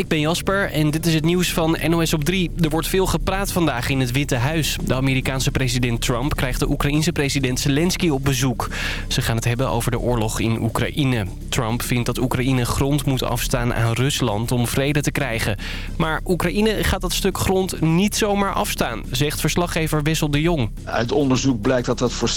ik ben Jasper en dit is het nieuws van NOS op 3. Er wordt veel gepraat vandaag in het Witte Huis. De Amerikaanse president Trump krijgt de Oekraïense president Zelensky op bezoek. Ze gaan het hebben over de oorlog in Oekraïne. Trump vindt dat Oekraïne grond moet afstaan aan Rusland om vrede te krijgen. Maar Oekraïne gaat dat stuk grond niet zomaar afstaan, zegt verslaggever Wessel de Jong. Uit onderzoek blijkt dat dat voor 60%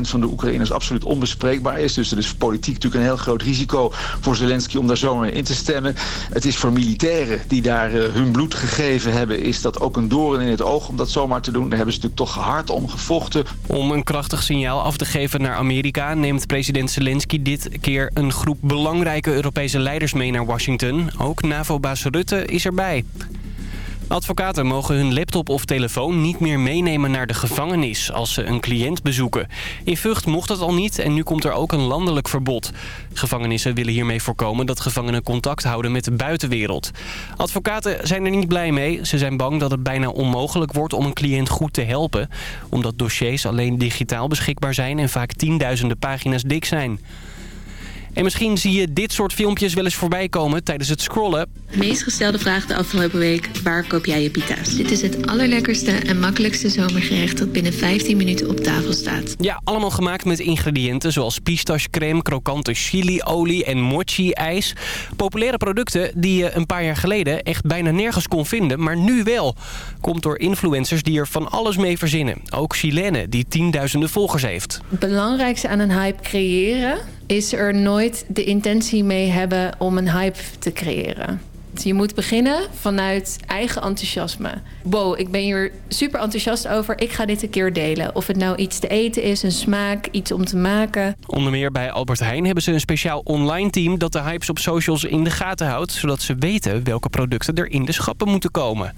van de Oekraïners absoluut onbespreekbaar is. Dus er is politiek natuurlijk een heel groot risico voor Zelensky om daar zomaar in te stemmen. Het is voor militairen die daar uh, hun bloed gegeven hebben... is dat ook een doorn in het oog om dat zomaar te doen. Daar hebben ze natuurlijk toch hard om gevochten. Om een krachtig signaal af te geven naar Amerika... neemt president Zelensky dit keer een groep belangrijke Europese leiders mee naar Washington. Ook NAVO-baas Rutte is erbij. Advocaten mogen hun laptop of telefoon niet meer meenemen naar de gevangenis als ze een cliënt bezoeken. In Vught mocht dat al niet en nu komt er ook een landelijk verbod. Gevangenissen willen hiermee voorkomen dat gevangenen contact houden met de buitenwereld. Advocaten zijn er niet blij mee. Ze zijn bang dat het bijna onmogelijk wordt om een cliënt goed te helpen. Omdat dossiers alleen digitaal beschikbaar zijn en vaak tienduizenden pagina's dik zijn. En misschien zie je dit soort filmpjes wel eens voorbij komen tijdens het scrollen. De meest gestelde vraag de afgelopen week, waar koop jij je pita's? Dit is het allerlekkerste en makkelijkste zomergerecht dat binnen 15 minuten op tafel staat. Ja, allemaal gemaakt met ingrediënten zoals pistachecreme, krokante chiliolie en mochi-ijs. Populaire producten die je een paar jaar geleden echt bijna nergens kon vinden, maar nu wel. Komt door influencers die er van alles mee verzinnen. Ook Chilene, die tienduizenden volgers heeft. Het belangrijkste aan een hype creëren is er nooit de intentie mee hebben om een hype te creëren. Je moet beginnen vanuit eigen enthousiasme. Wow, ik ben hier super enthousiast over. Ik ga dit een keer delen. Of het nou iets te eten is, een smaak, iets om te maken. Onder meer bij Albert Heijn hebben ze een speciaal online team... dat de hypes op socials in de gaten houdt... zodat ze weten welke producten er in de schappen moeten komen.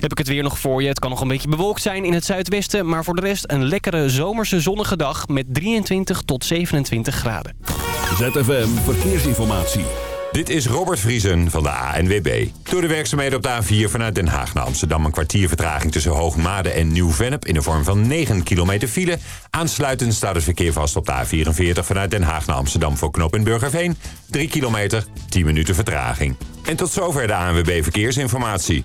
Heb ik het weer nog voor je. Het kan nog een beetje bewolkt zijn in het zuidwesten... maar voor de rest een lekkere zomerse zonnige dag... met 23 tot 27 graden. ZFM Verkeersinformatie. Dit is Robert Vriesen van de ANWB. Door de werkzaamheden op de A4 vanuit Den Haag naar Amsterdam... een kwartier vertraging tussen Hoogmade en Nieuw-Vennep... in de vorm van 9 kilometer file. Aansluitend staat het verkeer vast op de A44 vanuit Den Haag naar Amsterdam... voor Knop in Burgerveen. 3 kilometer, 10 minuten vertraging. En tot zover de ANWB Verkeersinformatie.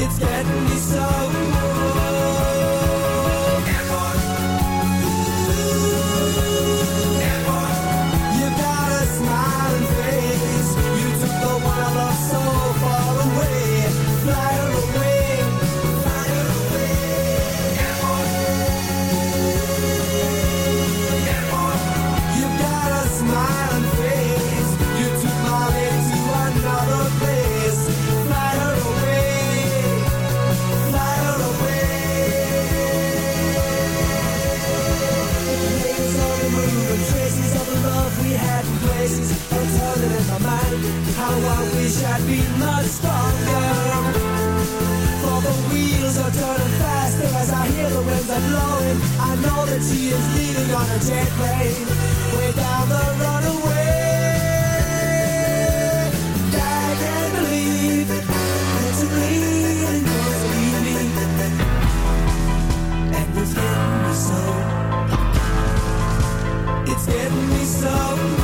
it's getting me so and blowing. I know that she is leaving on a jet plane. Way down the runaway. I can't believe it. It's leaving, it's leaving. And it's getting me so. It's getting me so.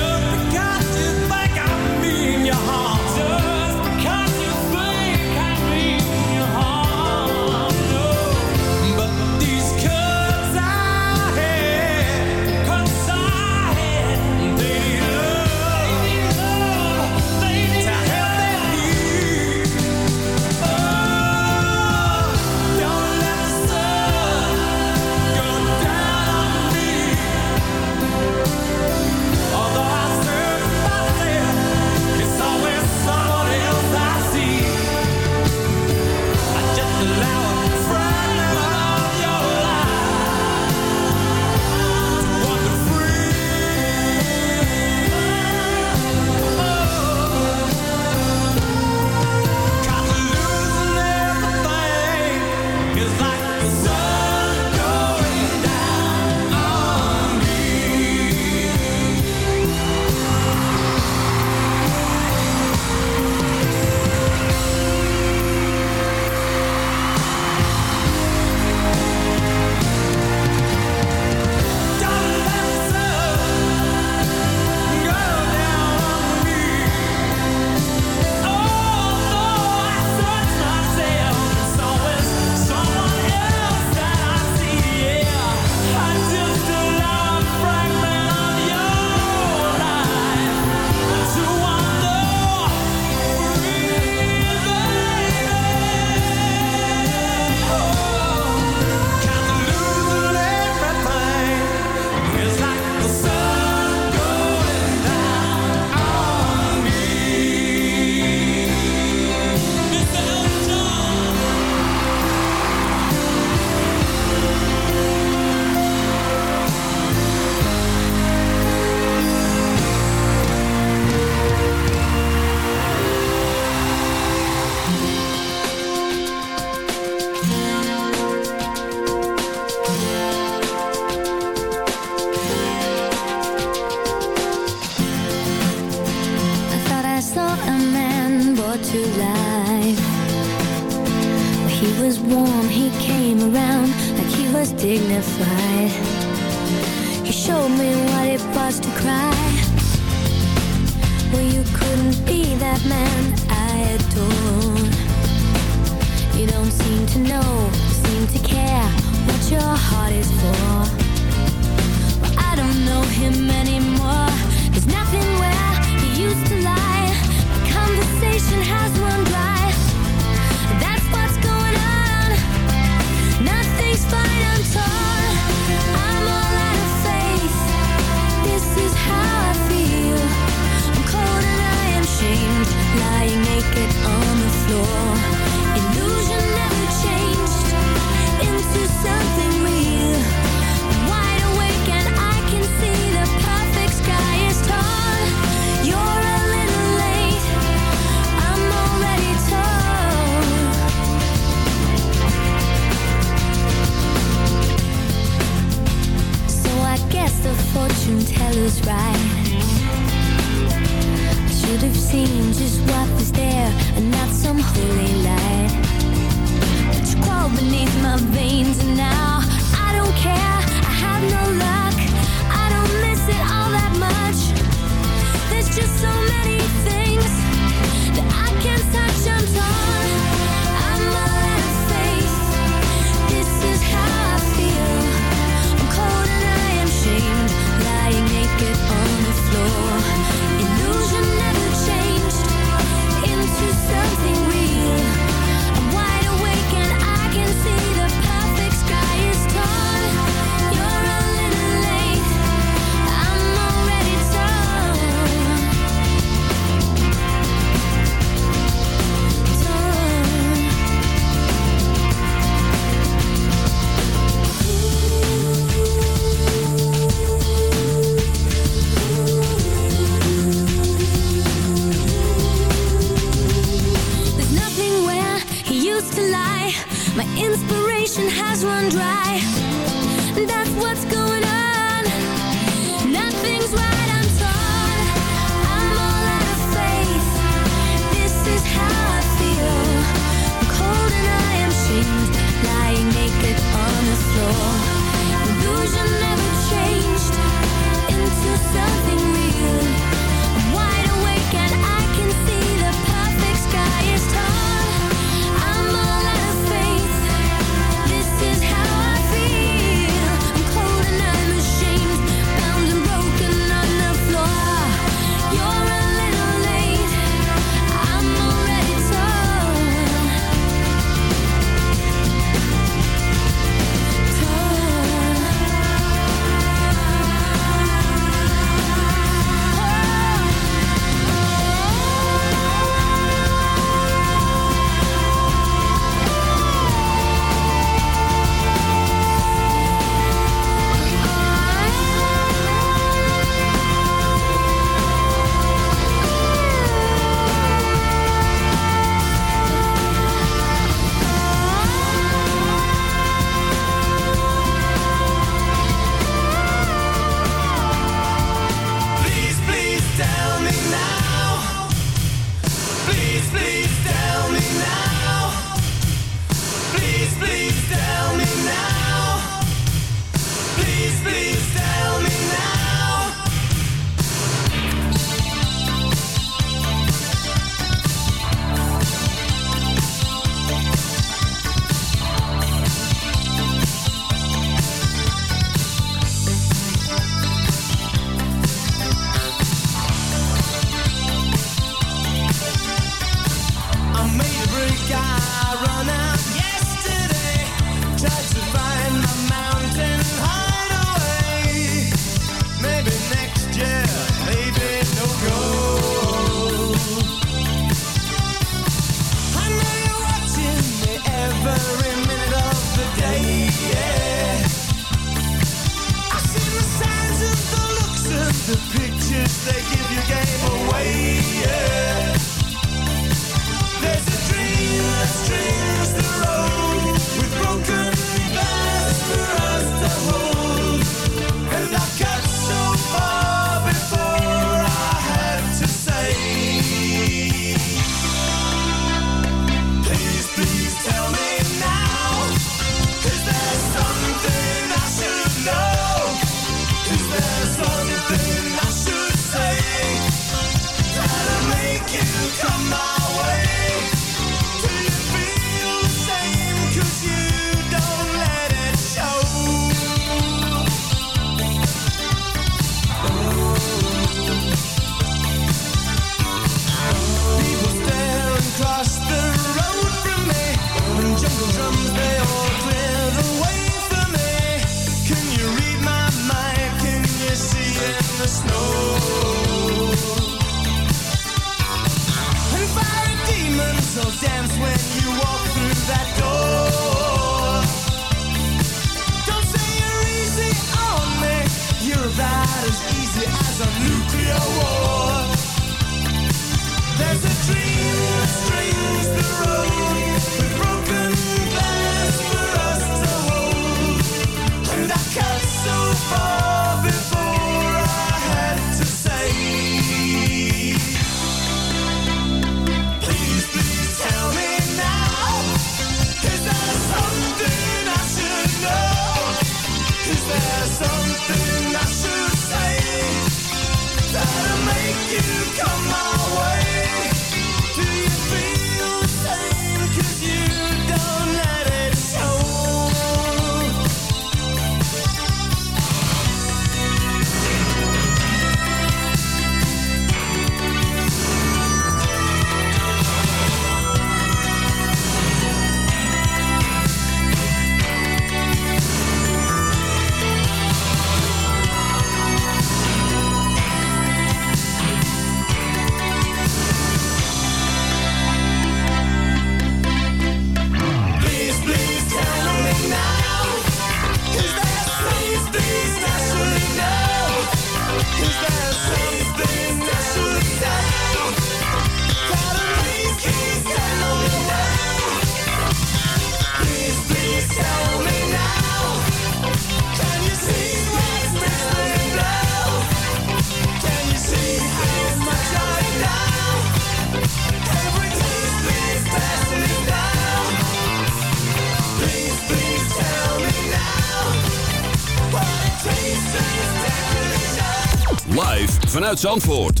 Zandvoort.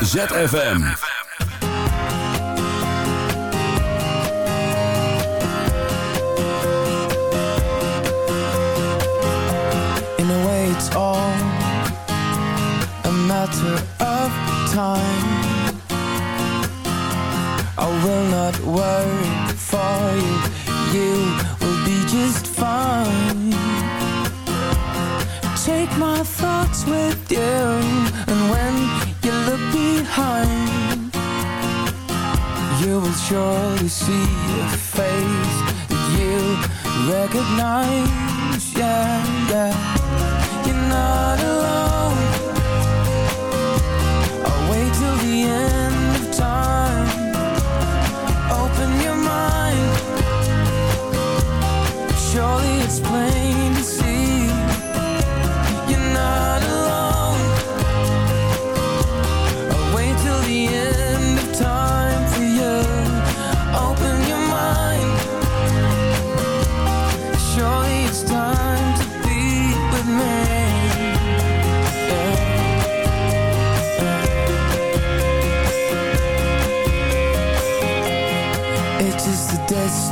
ZFM. sure to see a face that you recognize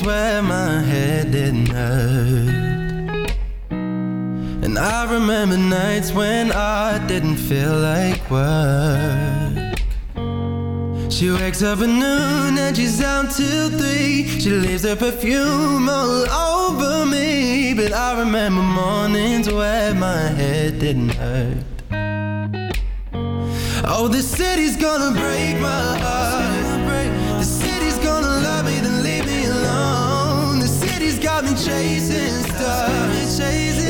things where my head didn't hurt. And I remember nights when I didn't feel like work. She wakes up at noon and she's out till three. She leaves her perfume all over me. But I remember mornings where my head didn't hurt. Oh, this city's gonna break my heart. got me chasing stars.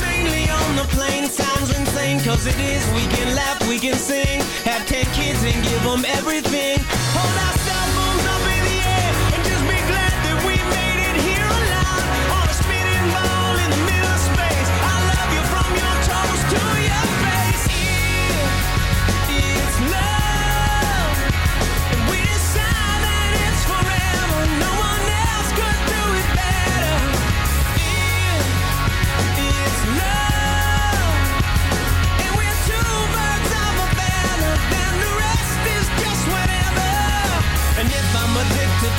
on plain. Sounds insane, cause it is. We can laugh, we can sing. Have ten kids and give them everything. Hold our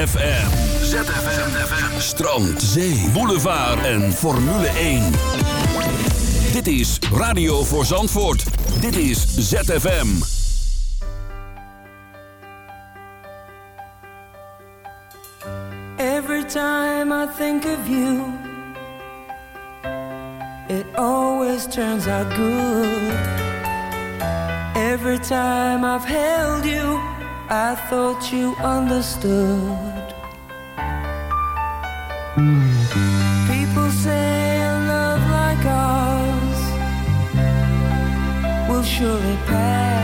ZFM. ZFM. Strand, zee, boulevard en Formule 1. Dit is Radio voor Zandvoort. Dit is ZFM. Every time I think of you, it always turns out good. Every time I've held you, I thought you understood. People say a love like ours will surely pass.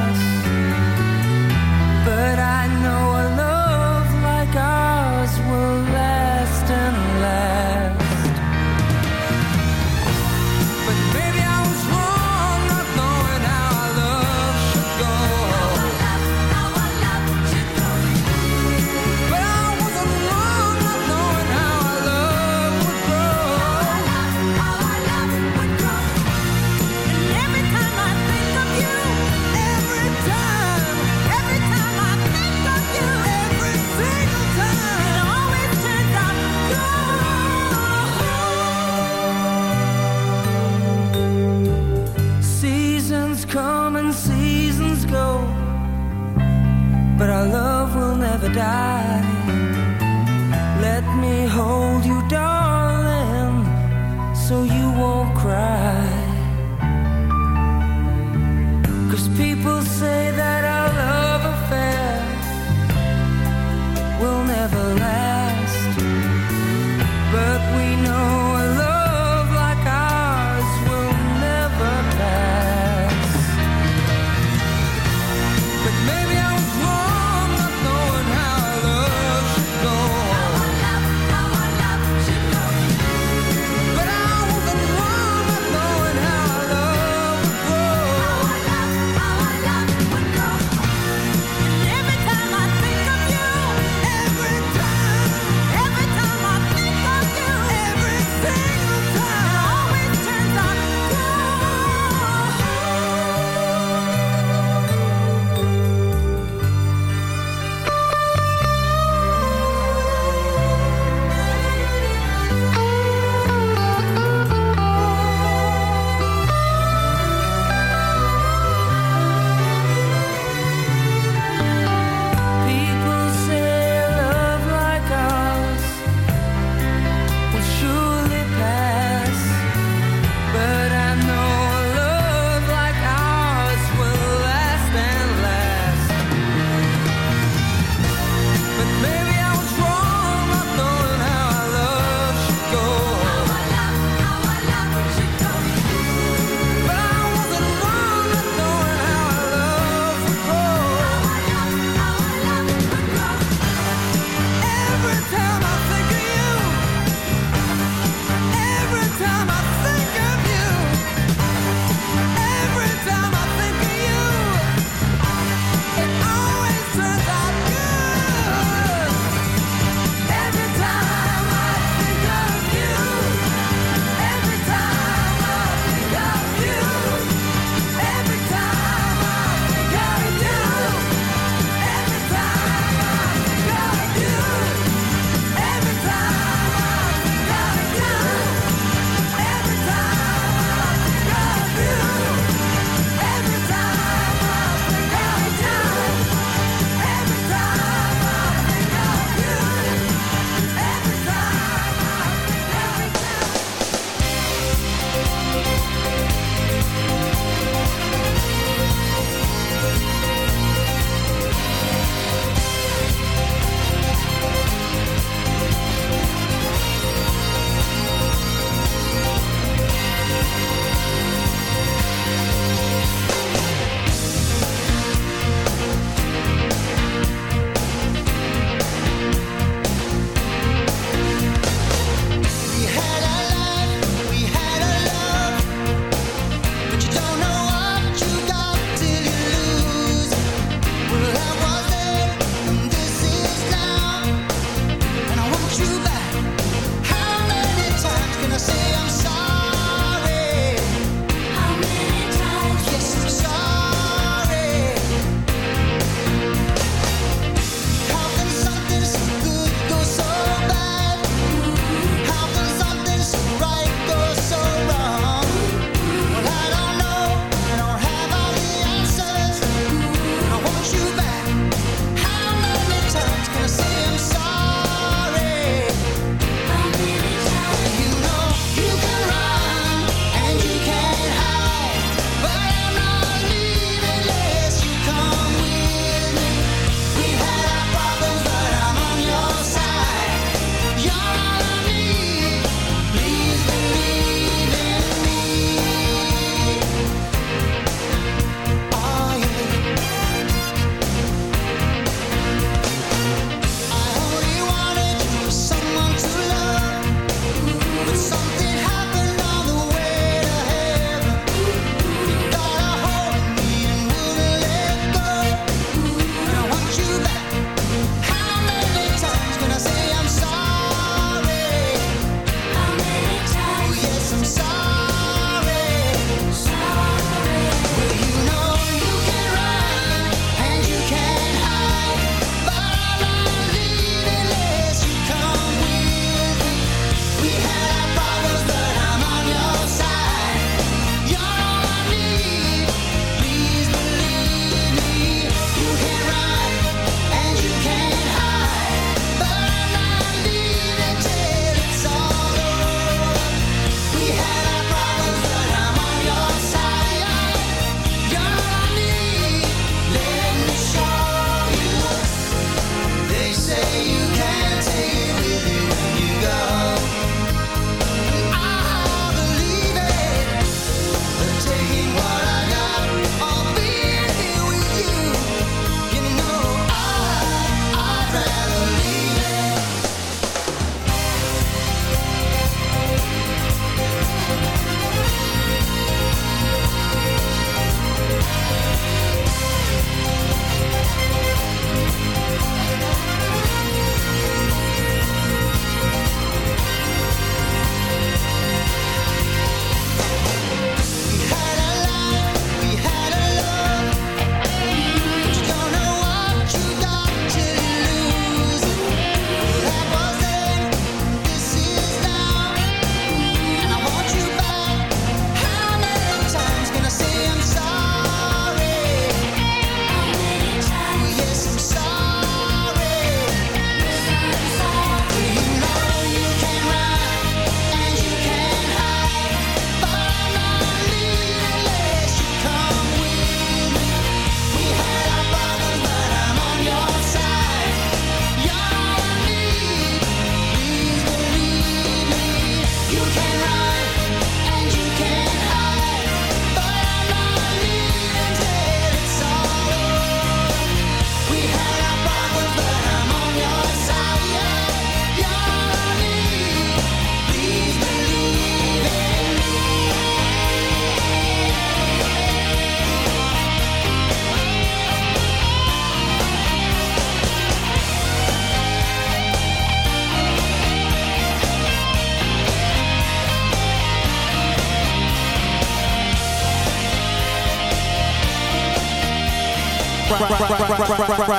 Never die. Let me hold you, darling,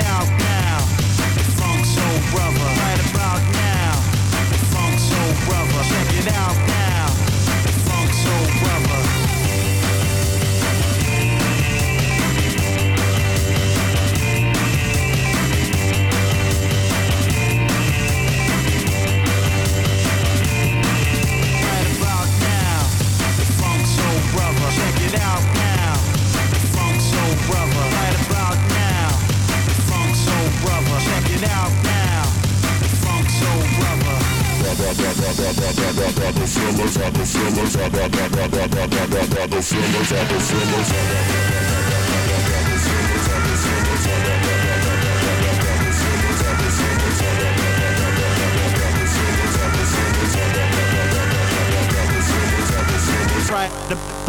Brother. Check it out now, the Funk Soul Brother. Right about now, the Funk Soul Brother. Check it out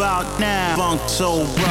about now, Funk Soul Brother. Right